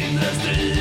in the street.